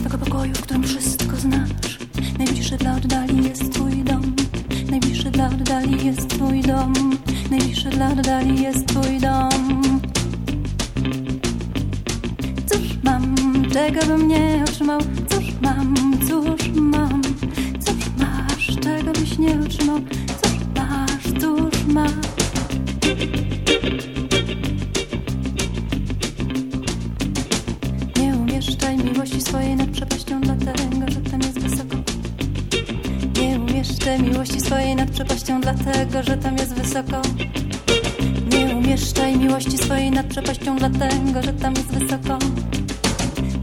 twego pokoju, w którym wszystko znasz. Najbliższy dla oddali jest twój dom. Najbliższy dla oddali jest twój dom. Najbliższy dla oddali jest twój dom. Cóż mam, czego bym nie otrzymał? Cóż mam, cóż mam? Cóż masz, czego byś nie otrzymał? Cóż masz, cóż masz? Nie umieszczaj miłości swojej nad przepaścią, dlatego że tam jest wysoko. Nie umieszczaj miłości swojej nad przepaścią, dlatego że tam jest wysoko. Nie umieszczaj miłości swojej nad przepaścią, dlatego że tam jest wysoko.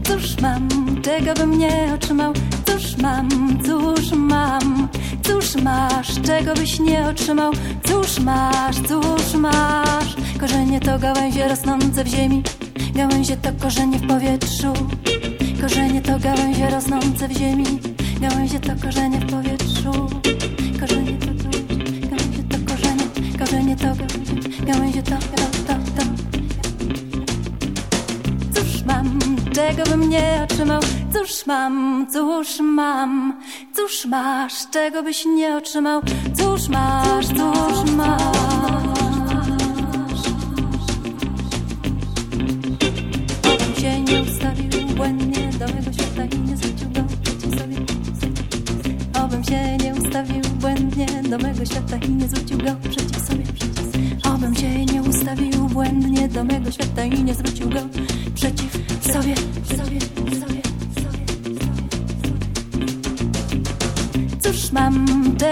Cóż mam, czego bym nie otrzymał? Cóż mam, cóż mam? Cóż masz, czego byś nie otrzymał? Cóż masz, cóż masz? Korzenie to gałęzie rosnące w ziemi, gałęzie to korzenie w powietrzu. Rosnące w ziemi, gałęzie to korzenie w powietrzu. Korzenie to gałęzie, gałęzie to korzenie, korzenie to gałęzie, gałęzie to, to, to, to. Cóż mam, czego bym nie otrzymał? Cóż mam, cóż mam? Cóż masz, czego byś nie otrzymał? Cóż masz, cóż masz? Do mego świata i nie zwrócił go przeciw sobie. Obym się nie ustawił błędnie do mego świata i nie zwrócił go przeciw sobie, sobie, sobie. Cóż mam, czego